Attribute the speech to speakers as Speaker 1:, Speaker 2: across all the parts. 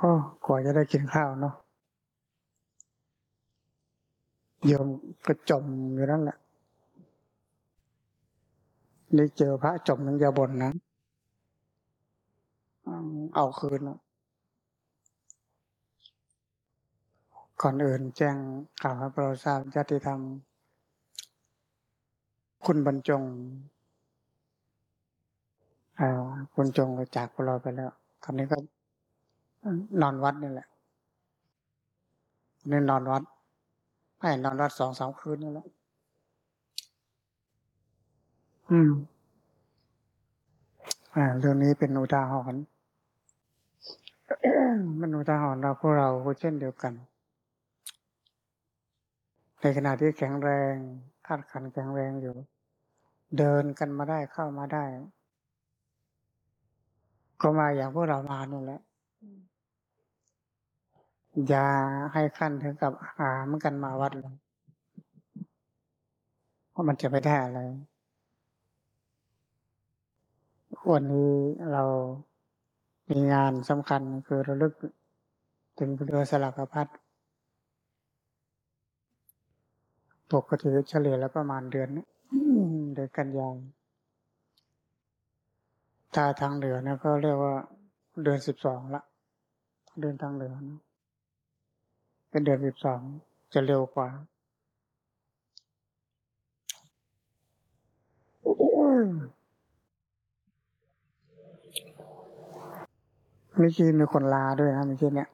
Speaker 1: ก็กว่าจะได้กินข้าวเนาะโยมก็จมอยู่นั่นแหละได้เจอพระจมยังจะบ่นนะเอาคืนนะก่อนอื่นแจ้งข่าวให้เราทราบญาติธรรม คุณบรรจงอ่าคุณจงก็จากพวกเราไปแล้วตอนนี้ก็ นอนวัดนี่แหละนี่นอนวัดไม่นอนวัดสองสามคืนนี่แหละอืม อ่า เรื่องนี้เป็นอุทาหรณ์มันอุทาหรณ์เราพวกเราก็เช่นเดียวกัน ในขณะที่แข็งแรงธาตุขันแข็งแรงอยู่ เดินกันมาได้เข้ามาได้ ก็มาอย่างพวกเรามานี่แหละ อย่าให้ขั้นถึงกับหามกันมาวัดเลยเพราะมันจะไม่ได้อะไรวันนี้เรามีงานสำคัญคือระลึกถึงเรือสลักพัดปกติเฉลี่ยแล้วประมาณเดือนเดือนกันยายนถ้าทางเหนือนะก็เรียกว่าเดือนสิบสองละ เดือนทางเหนือนะ เป็นเดือนสิบสองจะเร็วกว่าเมื่อกี้มีคนลาด้วยนะเมื่อกี้เนี่ย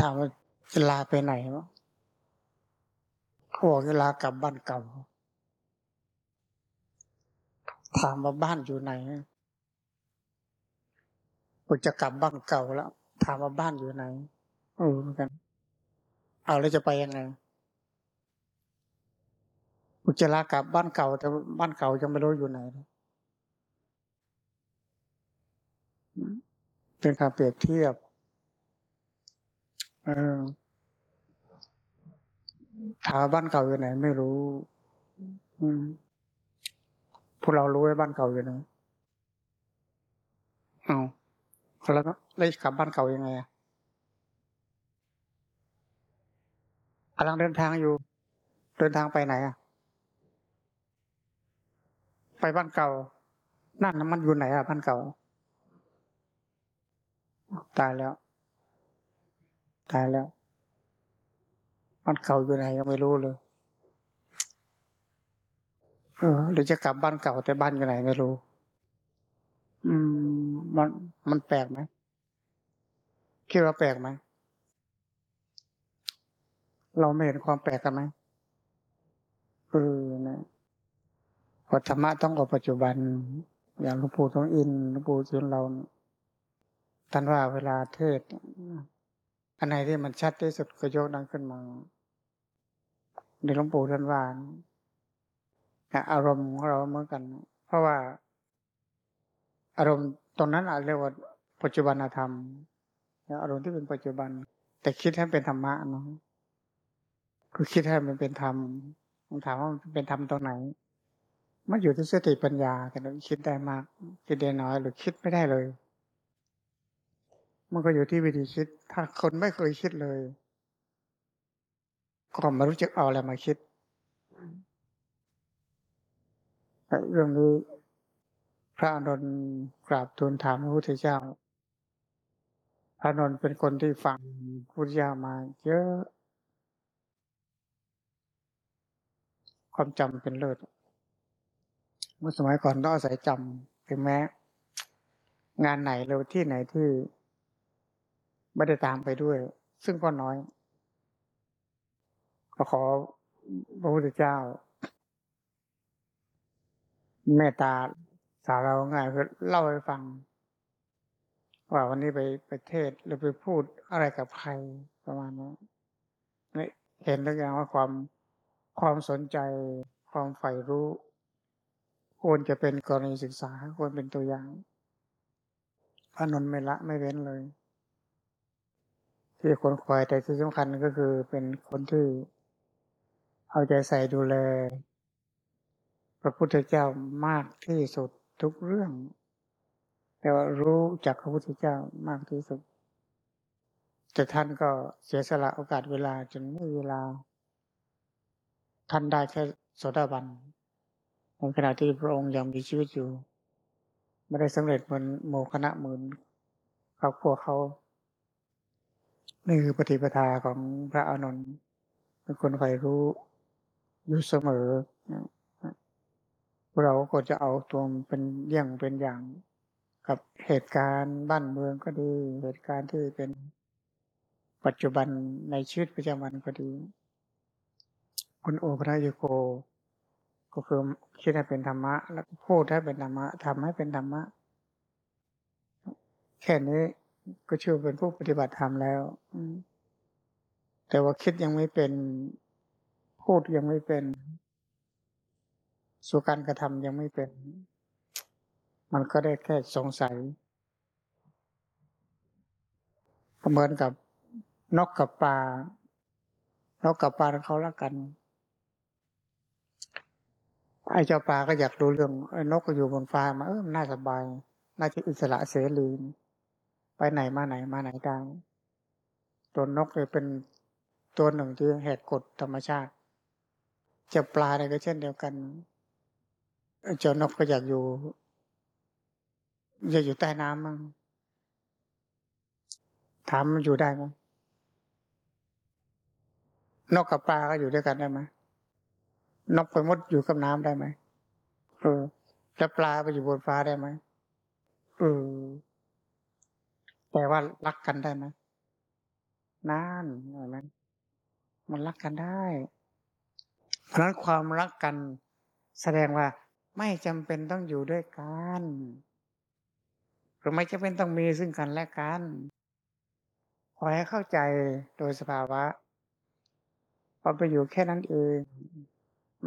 Speaker 1: ถามว่าจะลาไปไหนวะเขาบอกจะลากลับบ้านเก่า ถามว่าบ้านอยู่ไหนผมจะกลับบ้านเก่าแล้ว ถามว่าบ้านอยู่ไหนเออเหมือนกันเอาแล้วจะไปยังไงผมจะลากลับบ้านเก่า แต่บ้านเก่ายังไม่รู้อยู่ไหนเป็นการเปรียบเทียบเออถามบ้านเก่าอยู่ไหน ไม่รู้อืมพวกเรารู้ไว้บ้านเก่าอยู่ไหนเอา แล้วก็เลยกลับบ้านเก่ายังไงอะกำลังเดินทางอยู่ เดินทางไปไหนอะไปบ้านเก่า นั่นมันอยู่ไหนอะบ้านเก่า ตายแล้ว ตายแล้วบ้านเก่าอยู่ไหนยังไม่รู้เลย เออหรือจะกลับบ้านเก่าแต่บ้านอยู่ไหนไม่รู้ อืม มัน มันแปลกไหมคิดว่าแปลกไหมเราไม่เห็นความแปลกกันไหมเออนะพอธรรมะต้องกับปัจจุบัน อย่างหลวงปู่ทองอินหลวงปู่จุนเราท่านว่าเวลาเทศ อันไหนที่มันชัดที่สุดก็ยกนั้นขึ้นมาในหลวงปู่ท่านว่าอารมณ์ของเราเหมือนกัน เพราะว่า อารมณ์ ตรงนั้นอาจเรียกว่าปัจจุบันธรรมอารมณ์ที่เป็นปัจจุบัน แต่คิดให้เป็นธรรมะเนาะคือคิดให้มันเป็นธรรมผมถามว่ามันเป็นธรรมตรงไหน มันอยู่ที่สติปัญญาแต่เราคิดได้มาก คิดได้น้อยหรือคิดไม่ได้เลย มันก็อยู่ที่วิธีคิด ถ้าคนไม่เคยคิดเลยก็ไม่รู้จะเอาอะไรมาคิดเรื่องนี้ พระอนุนกราบทูลถามพระพุทธเจ้า พระอนุนเป็นคนที่ฟังพุทธเจ้ามาเยอะ ความจำเป็นเลิศ เมื่อสมัยก่อนต้องอาศัยจำถึงแม้ งานไหนหรือที่ไหนที่ไม่ได้ตามไปด้วย ซึ่งก็น้อยก็ขอพระพุทธเจ้า เมตตา สาเราง่ายคือเล่าให้ฟัง ว่าวันนี้ไปไปเทศหรือไปพูดอะไรกับใครประมาณนี้นี่เห็นแล้วอย่างว่าความความสนใจ ความใฝ่รู้ ควรจะเป็นกรณีศึกษาควรเป็นตัวอย่างพระนนไม่ละไม่เว้นเลย ที่คนควายแต่ที่สำคัญก็คือเป็นคนที่เอาใจใส่ดูแล พระพุทธเจ้ามากที่สุด ทุกเรื่อง แต่ว่ารู้จักพระพุทธเจ้ามากที่สุด แต่ท่านก็เสียสละโอกาสเวลาจนไม่เวลา ท่านได้แค่โสดาบันในขณะที่พระองค์ยังมีชีวิตอยู่ ไม่ได้สำเร็จเหมือนโมคณะหมื่นครอบครัวเขานี่คือปฏิปทาของพระอานนท์เป็นคนใฝ่รู้อยู่เสมอ เราก็จะเอาตัวเป็นเยี่ยงเป็นอย่างกับเหตุการณ์บ้านเมืองก็ดี เหตุการณ์ที่เป็นปัจจุบันในชีวิตประจำวันก็ดีคุณโอพระยโก ก็คือคิดให้เป็นธรรมะ แล้วพูดให้เป็นธรรมะทำให้เป็นธรรมะ แค่นี้ก็ชื่อเป็นผู้ปฏิบัติธรรมแล้วแต่ว่าคิดยังไม่เป็น พูดยังไม่เป็น สู่การกระทำยังไม่เป็น มันก็ได้แค่สงสัยเหมือนกับนกกับปลานกกับปลาเขารักกันไอ้เจ้าปลาก็อยากดูเรื่องไอ้นกก็อยู่บนฟ้ามาเออน่าสบาย น่าจะอิสระเสรีไปไหนมาไหนมาไหนได้ตัวนกเลยเป็นตัวหนึ่งที่แหกกฎธรรมชาติเจ้าปลาเนี่ยก็เช่นเดียวกัน เจ้านกก็อยากอยู่ อยากอยู่ใต้น้ำมั้งถามมันอยู่ได้ไหมนกกับปลาก็อยู่ด้วยกันได้ไหมนกไปมดอยู่กับน้ำได้ไหมเออจะปลาไปอยู่บนฟ้าได้ไหมเออแต่ว่ารักกันได้ไหมนั่นเห็นไหมมันรักกันได้ เพราะนั้นความรักกันแสดงว่า ไม่จำเป็นต้องอยู่ด้วยกันหรือไม่จำเป็นต้องมีซึ่งกันและกัน ขอให้เข้าใจโดยสภาวะพอไปอยู่แค่นั้นเอง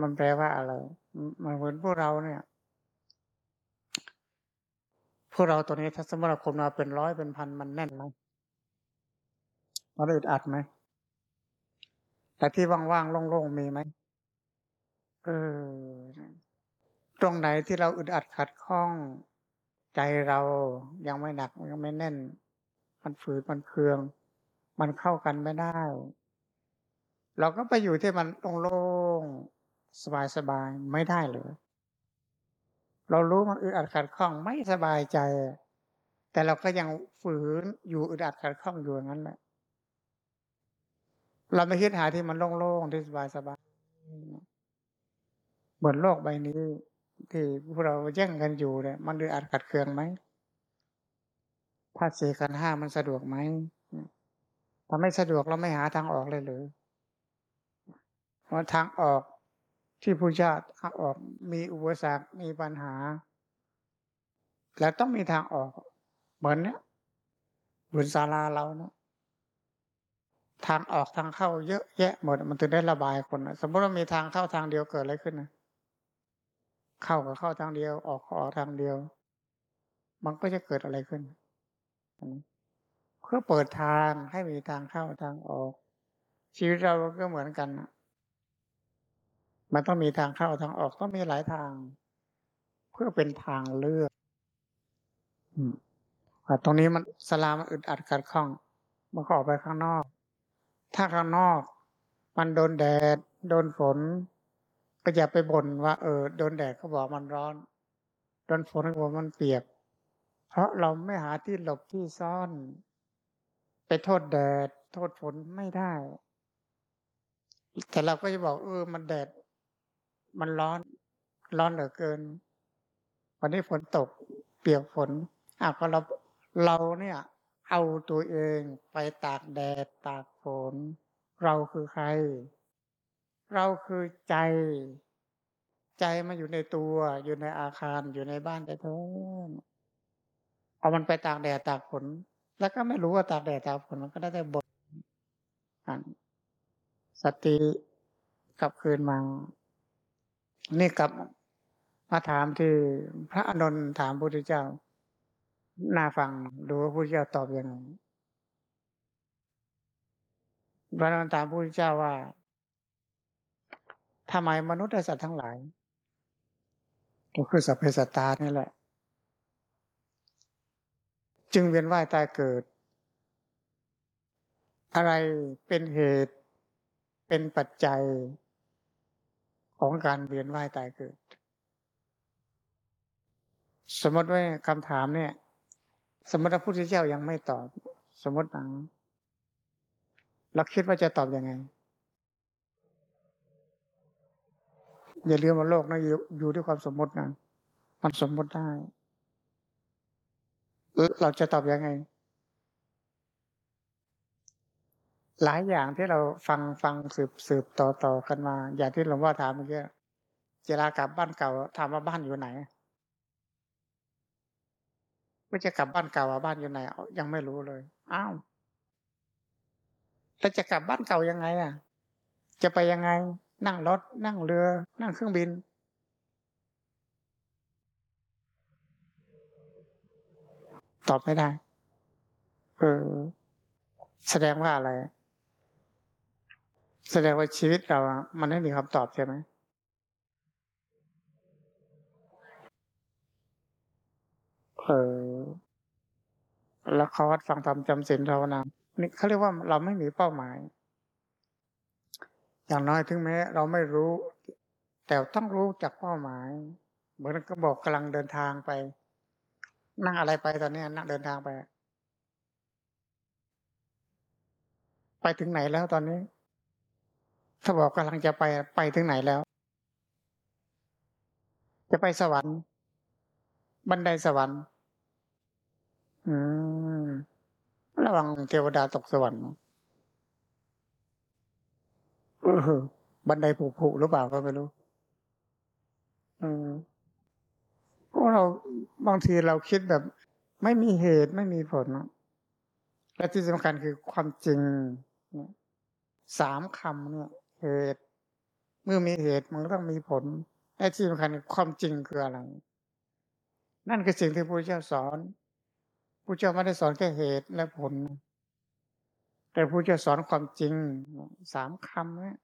Speaker 1: มันแปลว่าอะไร มันเหมือนพวกเราเนี่ย พวกเราตัวนี้ถ้าสมมติเราคนมาเป็นร้อยเป็นพันมันแน่นไหมมันอึดอัดไหมแต่ที่ว่างๆโล่งๆมีไหมเออ ตรงไหนที่เราอึดอัดขัดข้องใจเรายังไม่หนักยังไม่แน่น มันฝืดมันเคือง มันเข้ากันไม่ได้ เราก็ไปอยู่ที่มันโล่งๆสบายๆไม่ได้เลยเรารู้มันอึดอัดขัดข้องไม่สบายใจ แต่เราก็ยังฝืนอยู่อึดอัดขัดข้องอยู่ยงั้นแหละเราไม่คิดหาที่มันโล่งๆที่สบายๆบนโลกใบนี้ ที่พวกเราแย่งกันอยู่เนี่ยมันดูอาจขัดเคืองไหมถ้าเสียกันห้ามันสะดวกไหมถ้าไม่สะดวกเราไม่หาทางออกเลยหรือเพราะทางออกที่ผู้ชาติออกมีอุปสรรคมีปัญหา แล้วต้องมีทางออก เหมือนเนี้ยบนศาลาเราเนาะทางออกทางเข้าเยอะแยะหมดมันถึงได้ระบายคนสมมติว่ามีทางเข้าทางเดียวเกิดอะไรขึ้นนะ เข้าก็เข้าทางเดียว ออกก็ออกทางเดียว มันก็จะเกิดอะไรขึ้นเพื่อเปิดทางให้มีทางเข้าทางออก ชีวิตเราก็เหมือนกันมันต้องมีทางเข้าทางออกต้องมีหลายทาง เพื่อเป็นทางเลือกตรงนี้มันสลามันอึดอัดขัดข้องมันก็ออกไปข้างนอก ถ้าข้างนอก มันโดนแดด โดนฝน ก็อย่าไปบ่นว่า เออโดนแดดเขาบอกมันร้อนโดนฝนเขาบอกมันเปียก เพราะเราไม่หาที่หลบที่ซ่อน ไปโทษแดด โทษฝนไม่ได้ แต่เราก็จะบอก เออ มันแดด มันร้อน ร้อนเหลือเกิน วันนี้ฝนตก เปียกฝนอะพอเราเราเนี่ย เอาตัวเองไปตากแดดตากฝน เราคือใคร เราคือใจ ใจมาอยู่ในตัว อยู่ในอาคารอยู่ในบ้านแต่ท้เอามันไปตากแดดตากฝนแล้วก็ไม่รู้ว่าตากแดดตากฝนมันก็ได้แต่บทสติกลับคืนมา นี่กลับมาถามที่พระอนุนถามพระพุทธเจ้า น่าฟังดูว่าพระพุทธเจ้าตอบยังไงพระอนุนถามพระพุทธเจ้าว่า ทำไมมนุษย์และสัตว์ทั้งหลาย ก็คือสัพเพสัตตานี่แหละ จึงเวียนว่ายตายเกิด อะไรเป็นเหตุเป็นปัจจัยของการเวียนว่ายตายเกิด สมมติว่าคำถามเนี่ย สมมติพระพุทธเจ้ายังไม่ตอบ สมมตินะเราคิดว่าจะตอบอยังไง อย่าลืมว่าโลกนะอยู่อยู่ด้วยความสมมตินะมันสมมติได้เราจะตอบยังไง หลายอย่างที่เราฟังฟังสืบสืบต่อต่อกันมา อย่างที่หลวงพ่อถามเมื่อกี้เจรากลับบ้านเก่าถามว่าบ้านอยู่ไหนว่าจะกลับบ้านเก่าว่าบ้านอยู่ไหนยังไม่รู้เลยอ้าวแล้วจะกลับบ้านเก่ายังไง อะ จะไปยังไง นั่งรถ นั่งเรือ นั่งเครื่องบิน ตอบไม่ได้เออแสดงว่าอะไร แสดงว่าชีวิตเรามันไม่มีคำตอบใช่ไหมเออแล้วเขาวัดฟังธรรมจำศีลภาวนานี่เขาเรียกว่าเราไม่มีเป้าหมาย อย่างน้อยถึงแม้เราไม่รู้ แต่ต้องรู้จากเป้าหมาย เหมือนก็บอกกำลังเดินทางไป นั่งอะไรไปตอนนี้นั่งเดินทางไป ไปถึงไหนแล้วตอนนี้ ถ้าบอกกำลังจะไปไปถึงไหนแล้ว จะไปสวรรค์ บันไดสวรรค์ อืมระวังเทวดาตกสวรรค์ บันไดผุผุหรือเปล่าก็ไม่รู้อืมพวกเราบางทีเราคิดแบบ ไม่มีเหตุไม่มีผล และที่สำคัญคือความจริงสามคำเนี่ย เหตุ เมื่อมีเหตุมันก็ต้องมีผลและที่สำคัญความจริงคืออะไร นั่นคือสิ่งที่พระเจ้าสอนพระเจ้าไม่ได้สอนแค่เหตุและผล แต่พระเจ้าสอนความจริงสามคำนี่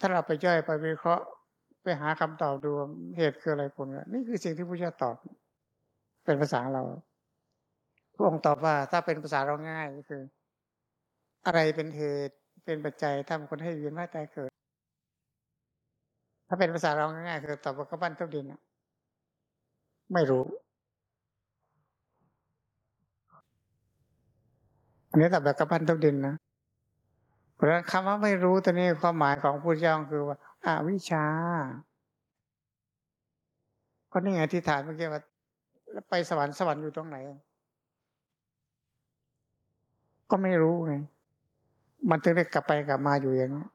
Speaker 1: ถ้าเราไปย่อยไปวิเคราะห์ ไปหาคำตอบดูเหตุคืออะไรผลนี่คือสิ่งที่พระเจ้าตอบ เป็นภาษาเราพระองค์ตอบว่า ถ้าเป็นภาษาเราง่ายก็คือ อะไรเป็นเหตุเป็นปัจจัยทำคนให้เวียนว่ายตายเกิด ถ้าเป็นภาษาเราง่ายๆคือตอบว่าก็บ้านทุกดินไม่รู้ อันนี้ตอบแบบกระพันทุกดินนะเพราะฉะนั้นคำว่าไม่รู้ตัวนี้ความหมายของพุทธเจ้าคือว่าอาวิชา ก็นี่ไงที่ฐานเมื่อกี้ว่าไปสวรรค์สวรรค์อยู่ตรงไหน ก็ไม่รู้ไง มันถึงได้กลับไปกลับมาอยู่อย่างนี้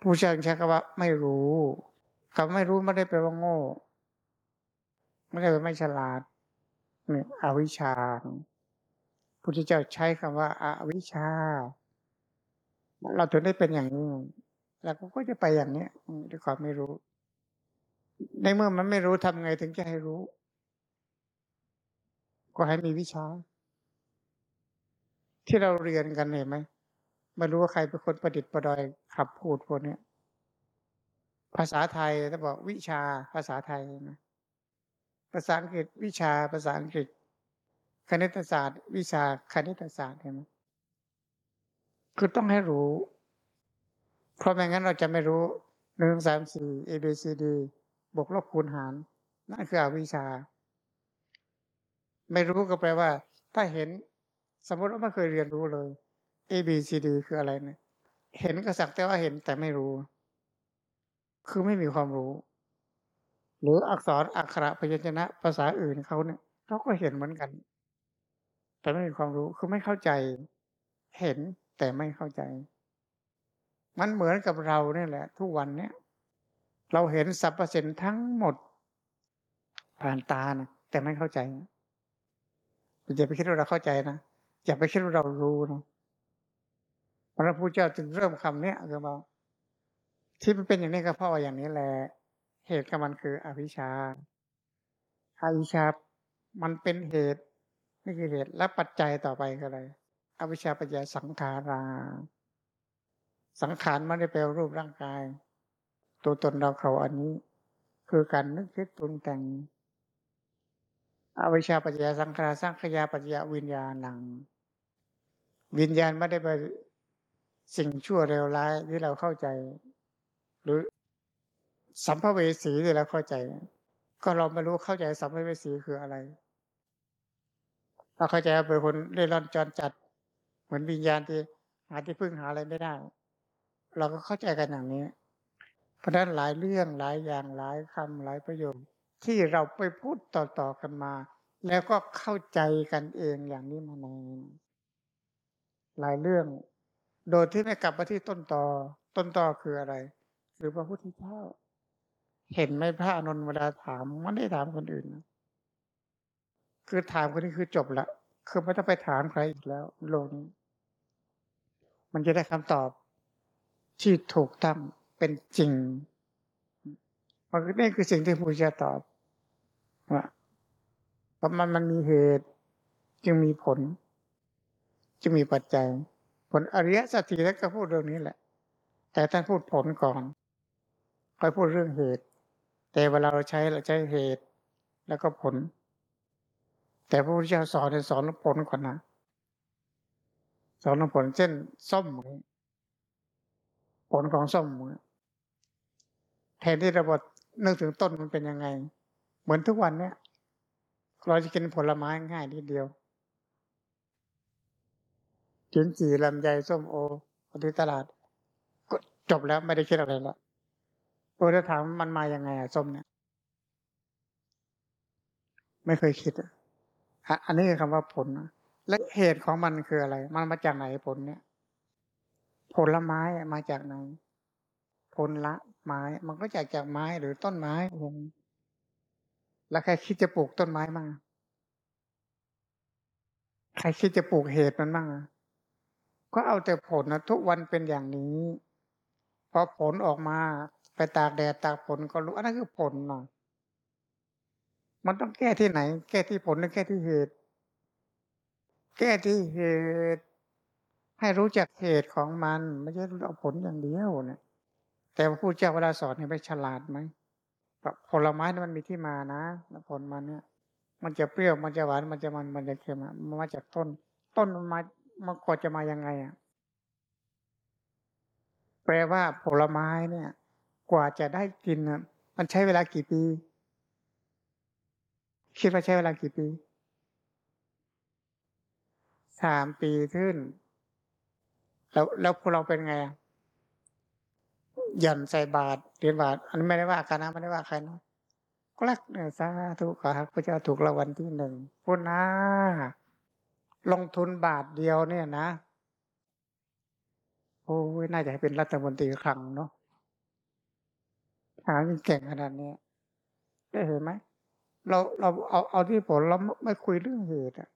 Speaker 1: ผู้เจ้าใช้คำว่าไม่รู้คำไม่รู้ไม่ได้แปลว่าโง่ ไม่ได้แปลว่าไม่ฉลาดเนี่ยอวิชชา พุทธเจ้าใช้คำว่าอาวิชชา เราถึงได้เป็นอย่างนี้แล้วก็จะไปอย่างนี้ด้วยความไม่รู้ ในเมื่อมันไม่รู้ทำไงถึงจะให้รู้ ก็ให้มีวิชา ที่เราเรียนกันเห็นไหมไม่รู้ว่าใครเป็นคนประดิษฐ์ประดอยขับพูดพวกนี้ภาษาไทยถ้าบอกวิชาภาษาไทยนะภาษาอังกฤษวิชาภาษาอังกฤษ คณิตศาสตร์ วิชาคณิตศาสตร์เห็นไหมคือต้องให้รู้ เพราะไม่งั้นเราจะไม่รู้หนึ่งสามสี่ A B C D บวกลบคูณหาร นั่นคืออวิชา ไม่รู้ก็แปลว่า ถ้าเห็นสมมติว่าไม่เคยเรียนรู้เลย A B C D คืออะไรเนี่ย เห็นก็สักแต่ว่าเห็นแต่ไม่รู้ คือไม่มีความรู้ หรืออักษรอักขระพยัญชนะภาษาอื่นเขาเนี่ยเขาก็เห็นเหมือนกัน แต่ไม่มีความรู้คือไม่เข้าใจ เห็นแต่ไม่เข้าใจ มันเหมือนกับเราเนี่ยแหละ ทุกวันเนี้ยเราเห็นสรรพสิ่งทั้งหมด ผ่านตานะแต่ไม่เข้าใจอย่าไปคิดว่าเราเข้าใจนะอย่าไปคิดว่าเรารู้นะพระพุทธเจ้าจึงเริ่มคำเนี้ยคือว่าที่มันเป็นอย่างนี้ก็เพราะว่าอย่างนี้แหละเหตุกับมันคืออวิชชาอวิชชา มันเป็นเหตุ นี่คือเหตุและปัจจัยต่อไปก็อะไรอวิชชาปัจจัยสังขารา สังขารไม่ได้แปลรูปร่างกาย ตัวตนเราเขาอันนี้ คือการนึกคิดปรุงแต่ง อวิชชาปัจจยสังขารสังขยาปัจจยวิญญาณัง วิญญาณไม่ได้ไปสิ่งชั่วเร็วร้ายที่เราเข้าใจ หรือสัมภเวสีที่เราเข้าใจ ก็เราไม่รู้เข้าใจสัมภเวสีคืออะไร เราเข้าใจว่าเป็นคนเล่ร่อนจรจัด เหมือนวิญญาณที่หาที่พึ่งหาอะไรไม่ได้ เราก็เข้าใจกันอย่างนี้ เพราะนั้นหลายเรื่องหลายอย่างหลายคำหลายประโยคที่เราไปพูดต่อๆกันมา แล้วก็เข้าใจกันเองอย่างนี้มานานหลายเรื่อง โดยที่ไม่กลับมาที่ต้นตอต้นตอคืออะไรคือพระพุทธเจ้า เห็นไหมพระอนุนเวลาถามไม่ได้ถามคนอื่นนะ คือถามคนนี้คือจบละคือไม่ต้องไปถามใครอีกแล้วโลกนี้ มันจะได้คำตอบ ที่ถูกต้องเป็นจริงมันนี่คือสิ่งที่พระพุทธเจ้าตอบว่าเพราะมันมันมีเหตุ จึงมีผล จึงมีปัจจัย ผลอริยสัจสี่แล้วก็พูดเรื่องนี้แหละ แต่ท่านพูดผลก่อนค่อยพูดเรื่องเหตุ แต่เวลาเราใช้เราใช้เหตุ แล้วก็ผล แต่พระพุทธเจ้าสอนสอนผลก่อนนะสอนผลเช่นส้มผลของส้มแทนที่เราบอกนึกถึงต้นมันเป็นยังไง เหมือนทุกวันเนี้ยเราจะกินผลไม้ง่ายนิดเดียวกินจีลำไยส้มโอที่ตลาด ก็จบแล้วไม่ได้คิดอะไรล้วโอ้จะถามมันมายังไงอะส้มเนี่ย ไม่เคยคิดอะ อันนี้คือคำว่าผล และเหตุของมันคืออะไร มันมาจากไหนผลเนี่ย ผลไม้มาจากไหน ผลละไม้ มันก็จากจากไม้หรือต้นไม้เองแล้วใครคิดจะปลูกต้นไม้มั่งใครคิดจะปลูกเหตุมันมั่งก็เอาแต่ผลนะทุกวันเป็นอย่างนี้พอผลออกมา ไปตากแดดตากฝนก็รู้อันนั้นคือผลนะ มันต้องแก้ที่ไหน แก้ที่ผลหรือแก้ที่เหตุ แก้ที่เหตุ ให้รู้จักเหตุของมัน ไม่ใช่รู้เอาผลอย่างเดียวเนี่ย แต่พระพุทธเจ้าเวลาสอนเนี่ยไปฉลาดไหมผลไม้มันมีที่มานะผลมันเนี่ย มันจะเปรี้ยวมันจะหวานมันจะมันมันจะเค็มมันมาจากต้น ต้นมันมามันกว่าจะมายังไงอะแปลว่าผลไม้เนี่ย กว่าจะได้กินมันใช้เวลากี่ปี คิดว่าใช้เวลากี่ปีสามปีขึ้น แล้วแล้วพวกเราเป็นไงอะหย่อนใส่บาทเรียญบาท อันนี้ไม่ได้ว่ากันนะไม่ได้ว่าใครนะก็รักเนี่ยสาธุขอให้พระเจ้าถูกรางวัลที่หนึ่งพุทนาลงทุนบาทเดียวเนี่ยนะ โอ้ยน่าจะให้เป็นรัฐมนตรีคลังเนาะหาเก่งขนาดนี้ได้เห็นไหม เราเราเอาเอาที่ผลเราไม่คุยเรื่องเหตุอะ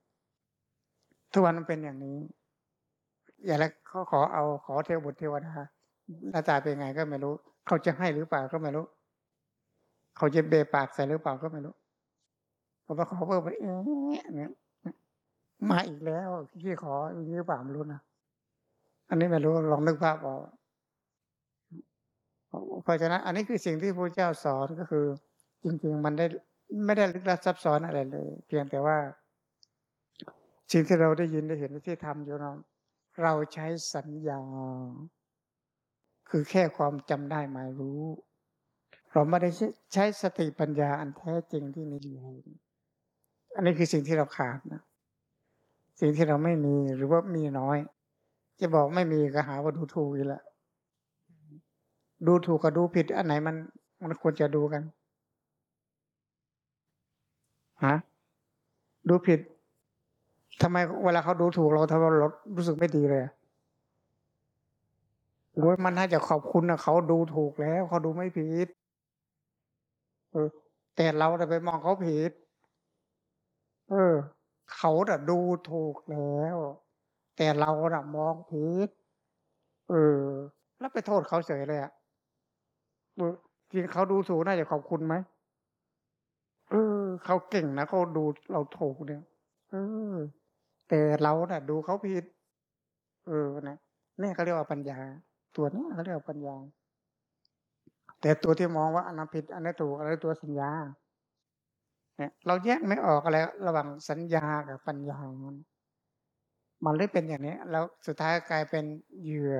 Speaker 1: ทุกวันมันเป็นอย่างนี้ อย่าแล้วเขาขอเอาขอเทวบุตรเทวดาหน้าตาเป็นไงก็ไม่รู้ เขาจะให้หรือเปล่าก็ไม่รู้ เขาจะเบปากใส่หรือเปล่าก็ไม่รู้พอมาขอเพิ่มไปเอ๊ะเนี่ยมาอีกแล้วที่ขออย่างนี้เปล่าไม่รู้นะอันนี้ไม่รู้ลองนึกภาพออกเพราะฉะนั้นอันนี้คือสิ่งที่พระเจ้าสอนก็คือ จริง ๆ มันได้ ไม่ได้ลึกลับซับซ้อนอะไรเลย เพียงแต่ว่าสิ่งที่เราได้ยินได้เห็นที่ทำอยู่เราเราใช้สัญญา คือแค่ความจำได้หมายรู้ เราไม่ได้ใช้สติปัญญาอันแท้จริงที่มีอยู่อันนี้คือสิ่งที่เราขาดนะสิ่งที่เราไม่มีหรือว่ามีน้อย จะบอกไม่มีก็หาว่าดูถูกอีกแล้วดูถูกกับดูผิดอันไหนมันมันควรจะดูกัน ฮะดูผิดทำไมเวลาเขาดูถูกเราทำไมเรารู้สึกไม่ดีเลยโอ้ยมันน่าจะขอบคุณนะเขาดูถูกแล้วเขาดูไม่ผิดเออ แต่เราแต่ไปมองเขาผิด เออ เขาแต่ดูถูกแล้ว แต่เราแต่มองผิด เออ แล้วไปโทษเขาเฉยเลยอะจริงเขาดูถูกน่าจะขอบคุณไหม เขาเก่งนะเขาดูเราถูกเนี่ย เออ แต่เราเน่ะ ดูเขาผิด เออนะนี่เขาเรียกว่าปัญญา ตัวนี้เขาเรียกว่าปัญญา แต่ตัวที่มองว่าอันนั้นผิด อันนั้นถูกอะไรตัวสัญญา เนี่ย เราแยกไม่ออกอะไรระหว่างสัญญากับปัญญามันมันเลยเป็นอย่างนี้ แล้วสุดท้ายกลายเป็นเหยื่อ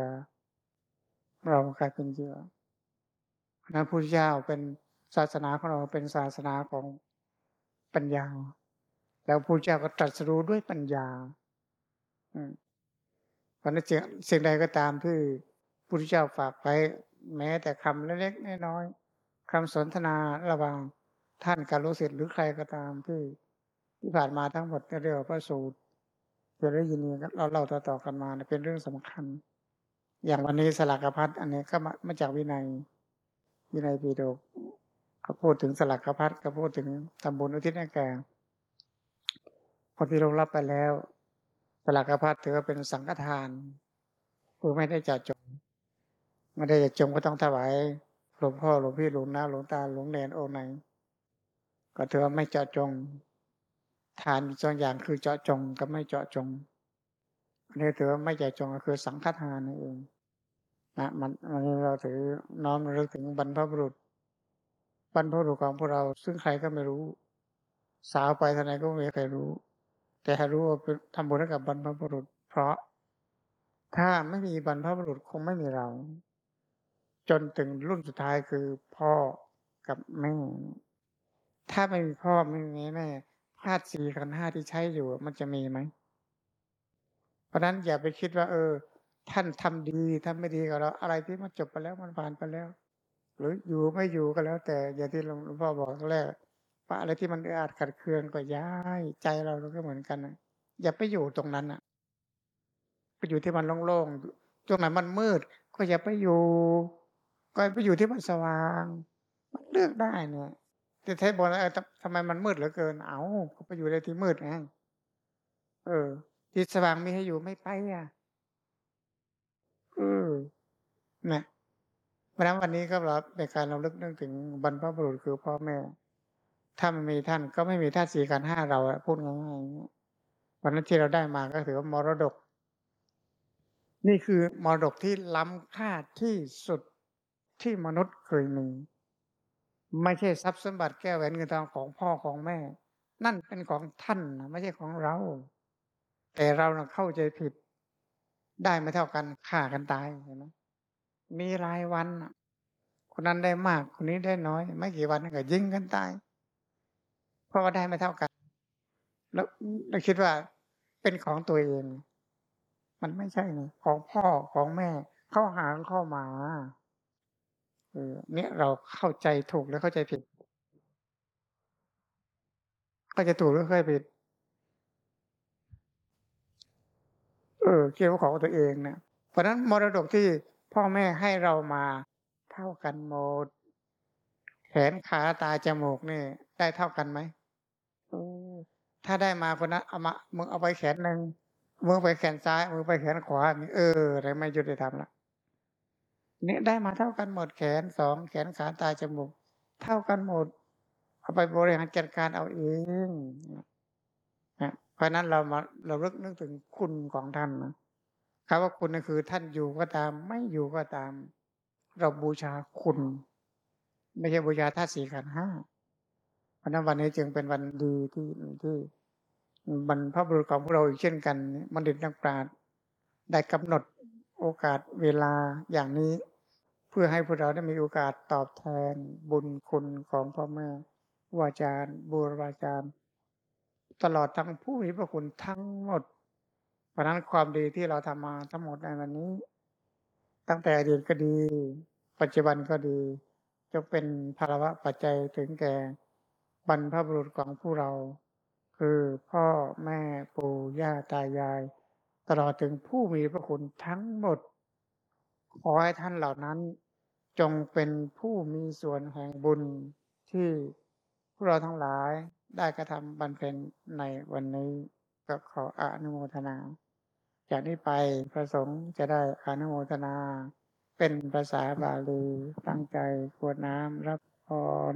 Speaker 1: เรากลายเป็นเหยื่อนะพุทธเจ้าเป็นศาสนาของเราเป็นศาสนาของ ปัญญา แล้วพุทธเจ้าก็ตรัสรู้ด้วยปัญญาเพราะนั้นเสิ่งใดก็ตามที่พุทธเจ้าฝากไว้แม้แต่คำเล็กๆน้อยๆคำสนทนาระหว่างท่านการรู้สิทธิ์หรือใครก็ตามที่ที่ผ่านมาทั้งหมดเรียกว่าพระสูตรจะได้ยินเราเล่าต่อๆกันมาเป็นเรื่องสำคัญ อย่างวันนี้สลักพัดอันนี้ก็มามาจากวินัยวินัยปีโดก เขาพูดถึงสลักพัดเขาพูดถึงทำบุญอุทิศให้แก่คนที่ลงรับไปแล้ว สลักพัดถือว่าเป็นสังฆทานคือไม่ได้จัดจงไม่ได้จัดจงก็ต้องถวายหลวงพ่อหลวงพี่หลวงน้าหลวงตาหลวงเนนโอไหน ก็ถือว่าไม่เจาะจง ทานสองอย่างคือเจาะจงกับไม่เจาะจงอันนี้ถือว่าไม่เจาะจงก็คือสังฆทานนั่นเองนะมันมันเราถือน้อมระลึกถึงบรรพบุรุษ บรรพบุรุษของพวกเรา ซึ่งใครก็ไม่รู้ สาวไปทางไหนก็ไม่มีใครรู้ แต่ให้รู้ว่าทำบุญให้กับบรรพบุรุษ เพราะ ถ้าไม่มีบรรพบุรุษคงไม่มีเรา จนถึงรุ่นสุดท้ายคือพ่อกับแม่ ถ้าไม่มีพ่อไม่มีแม่ธาตุสี่ขันห้าที่ใช้อยู่มันจะมีไหม เพราะนั้นอย่าไปคิดว่า เออ ท่านทำดีทำไม่ดีกับเรา อะไรที่มันจบไปแล้วมันผ่านไปแล้ว หรืออยู่ไม่อยู่ก็แล้ว แต่อย่างที่หลวงพ่อบอกแรกว่าอะไรที่มันอาจขัดเคืองก็ย้ายใจเราเราก็เหมือนกันนะอย่าไปอยู่ตรงนั้นอะไปอยู่ที่มันโล่งๆตรงไหนมันมืด ก็อย่าไปอยู่ ก็ไปอยู่ที่มันสว่าง มันเลือกได้เนี่ยแต่เทศบอกเออทำไมมันมืดเหลือเกิน เอาก็ไปอยู่ในที่มืดไงเออ ที่สว่างมีให้อยู่ไม่ไปอะเออนะ เพราะนั้นวันนี้ก็เราในการเราลึกนึกถึงบรรพบุรุษคือพ่อแม่ ถ้าไมันมีท่านก็ไม่มีท่าสี่การห้าเราพูดง่ายๆวันนั้นที่เราได้มาก็ถือว่ามรดก นี่คือมรดกที่ล้ำค่าที่สุดที่มนุษย์เคยมี ไม่ใช่ทรัพย์สมบัติแก้วแหวนเงินทองของพ่อของแม่ นั่นเป็นของท่านนะไม่ใช่ของเรา แต่เราเข้าใจผิด ได้ไม่เท่ากันฆ่ากันตายเห็นไหม มีรายวันคนนั้นได้มาก คนนี้ได้น้อย ไม่กี่วันก็ยิงกันตาย เพราะว่าได้ไม่เท่ากัน แล้วเราคิดว่าเป็นของตัวเอง มันไม่ใช่นะของพ่อของแม่ เข้าหาเข้ามาเออเนี่ยเราเข้าใจถูกหรือเข้าใจผิดเข้าใจถูกหรือเข้าใจผิดเออคิดว่าของตัวเองเนะเพราะนั้นมรดกที่ พ่อแม่ให้เรามาเท่ากันหมด แขนขาตาจมูกนี่ ได้เท่ากันไหมถ้าได้มาคนนั้นเอามามึงเอาไปแขนหนึ่งมึงไปแขนซ้ายมึงไปแขนขวาเอออะไรไม่ยุติธรรมละเนี่ยได้มาเท่ากันหมดแขนสองแขนขาตาจมูก เท่ากันหมด เอาไปบริหารจัดการเอาเองนะเพราะนั้นเรามาเราเลิกนึกถึงคุณของท่านนะ คำว่าคุณก็คือท่านอยู่ก็ตาม ไม่อยู่ก็ตาม เราบูชาคุณ ไม่ใช่บูชาธาตุสี่ขันห้าเพราะนั้นวันนี้จึงเป็นวันดีที่ที่บรรพบุรุษของพวกเราอีกเช่นกันมันดิตนักปราชญ์ได้กำหนดโอกาสเวลาอย่างนี้ เพื่อให้พวกเราได้มีโอกาสตอบแทนบุญคุณของพ่อแม่วาจารย์บูรวาจารย์ ตลอดทั้งผู้มีพระคุณทั้งหมด เพราะนั้นความดีที่เราทำมาทั้งหมดในวันนี้ ตั้งแต่อดีตก็ดี ปัจจุบันก็ดีจะเป็นภาระปัจจัยถึงแก่บรรพบุรุษของผู้เรา คือพ่อแม่ปู่ย่าตายาย ตลอดถึงผู้มีพระคุณทั้งหมด ขอให้ท่านเหล่านั้น จงเป็นผู้มีส่วนแห่งบุญที่พวกเราทั้งหลายได้กระทำบรรเพ็ญในวันนี้ก็ขออนุโมทนา จากนี้ไปประสงค์จะได้อนุโมทนา เป็นภาษาบาลีตั้งใจกวดน้ำรับพร